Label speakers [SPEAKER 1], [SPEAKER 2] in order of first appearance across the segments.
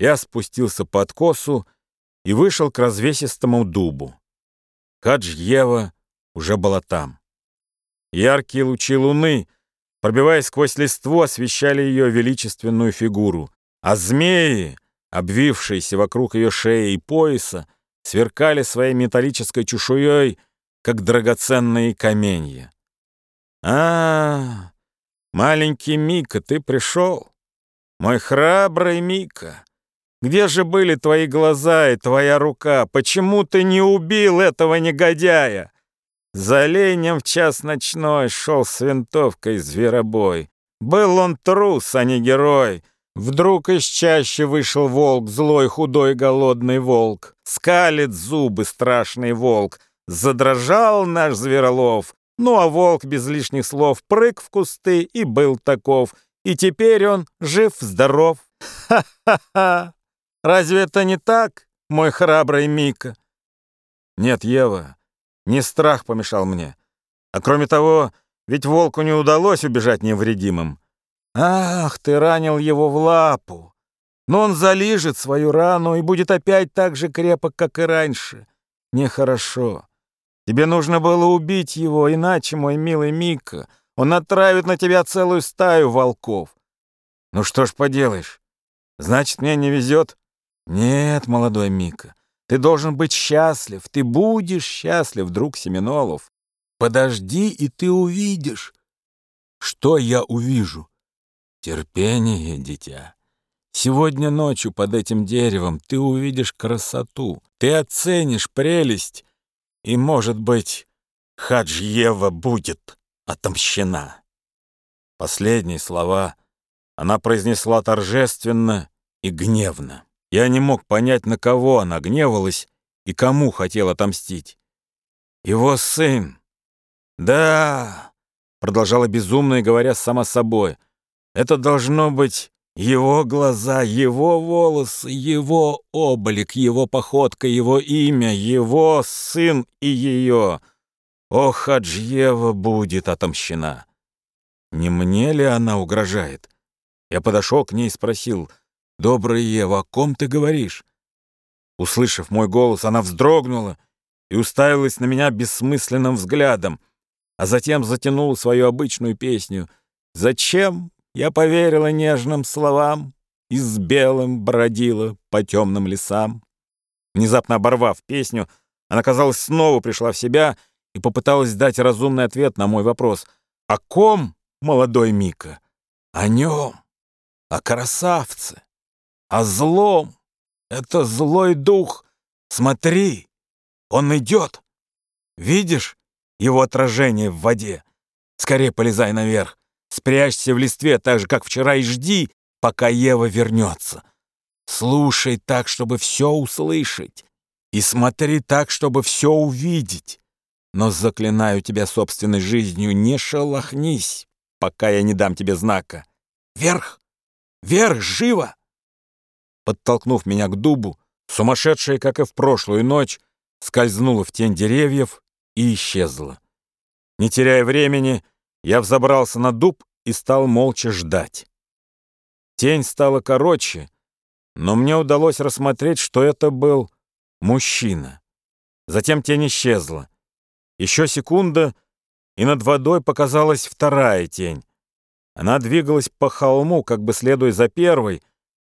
[SPEAKER 1] Я спустился по откосу и вышел к развесистому дубу. Хаджьева уже была там. Яркие лучи луны, пробиваясь сквозь листву, освещали ее величественную фигуру, а змеи, обвившиеся вокруг ее шеи и пояса, сверкали своей металлической чешуей, как драгоценные каменья. А, маленький Мика, ты пришел? Мой храбрый Мика, где же были твои глаза и твоя рука? Почему ты не убил этого негодяя? За оленем в час ночной шел с винтовкой зверобой. Был он трус, а не герой. Вдруг из чаще вышел волк, злой, худой, голодный волк. Скалит зубы страшный волк. Задрожал наш зверолов. Ну а волк без лишних слов прыг в кусты и был таков. И теперь он жив-здоров. Ха-ха-ха! Разве это не так, мой храбрый Мика? Нет, Ева, не страх помешал мне. А кроме того, ведь волку не удалось убежать невредимым. Ах, ты ранил его в лапу. Но он залижет свою рану и будет опять так же крепок, как и раньше. Нехорошо. Тебе нужно было убить его, иначе, мой милый Мика, он отравит на тебя целую стаю волков. Ну что ж поделаешь? Значит, мне не везет. Нет, молодой Мика, ты должен быть счастлив. Ты будешь счастлив, друг Семенолов. Подожди, и ты увидишь. Что я увижу? Терпение, дитя. Сегодня ночью под этим деревом ты увидишь красоту, ты оценишь прелесть, и, может быть, Хаджьева будет отомщена. Последние слова она произнесла торжественно и гневно. Я не мог понять, на кого она гневалась и кому хотела отомстить. Его сын. Да, продолжала безумно говоря сама собой. Это должно быть его глаза, его волосы, его облик, его походка, его имя, его сын и ее. О, Хаджьева будет отомщена. Не мне ли она угрожает? Я подошел к ней и спросил — «Добрая Ева, о ком ты говоришь?» Услышав мой голос, она вздрогнула и уставилась на меня бессмысленным взглядом, а затем затянула свою обычную песню. «Зачем я поверила нежным словам и с белым бродила по темным лесам?» Внезапно оборвав песню, она, казалось, снова пришла в себя и попыталась дать разумный ответ на мой вопрос. «О ком, молодой Мика?» «О нем, о красавце» а злом. Это злой дух. Смотри, он идет. Видишь его отражение в воде? Скорее полезай наверх. Спрячься в листве так же, как вчера, и жди, пока Ева вернется. Слушай так, чтобы все услышать. И смотри так, чтобы все увидеть. Но заклинаю тебя собственной жизнью, не шелохнись, пока я не дам тебе знака. Вверх! Вверх, живо! Подтолкнув меня к дубу, сумасшедшая, как и в прошлую ночь, скользнула в тень деревьев и исчезла. Не теряя времени, я взобрался на дуб и стал молча ждать. Тень стала короче, но мне удалось рассмотреть, что это был мужчина. Затем тень исчезла. Еще секунда, и над водой показалась вторая тень. Она двигалась по холму, как бы следуя за первой,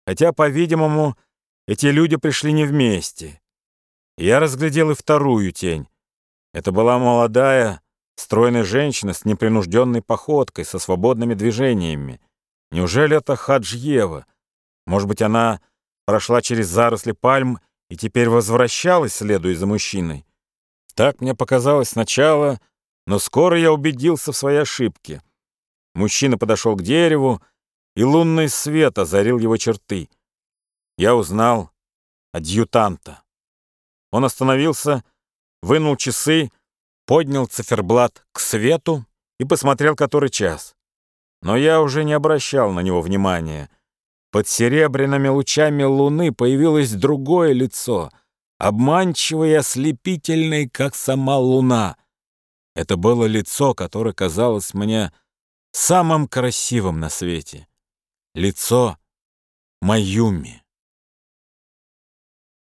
[SPEAKER 1] хотя, по-видимому, эти люди пришли не вместе. Я разглядел и вторую тень. Это была молодая, стройная женщина с непринужденной походкой, со свободными движениями. Неужели это Хаджьева? Может быть, она прошла через заросли пальм и теперь возвращалась, следуя за мужчиной? Так мне показалось сначала, но скоро я убедился в своей ошибке. Мужчина подошел к дереву, и лунный свет озарил его черты. Я узнал адъютанта. Он остановился, вынул часы, поднял циферблат к свету и посмотрел, который час. Но я уже не обращал на него внимания. Под серебряными лучами луны появилось другое лицо, обманчивое и ослепительное, как сама луна. Это было лицо, которое казалось мне самым красивым на свете лицо Маюми.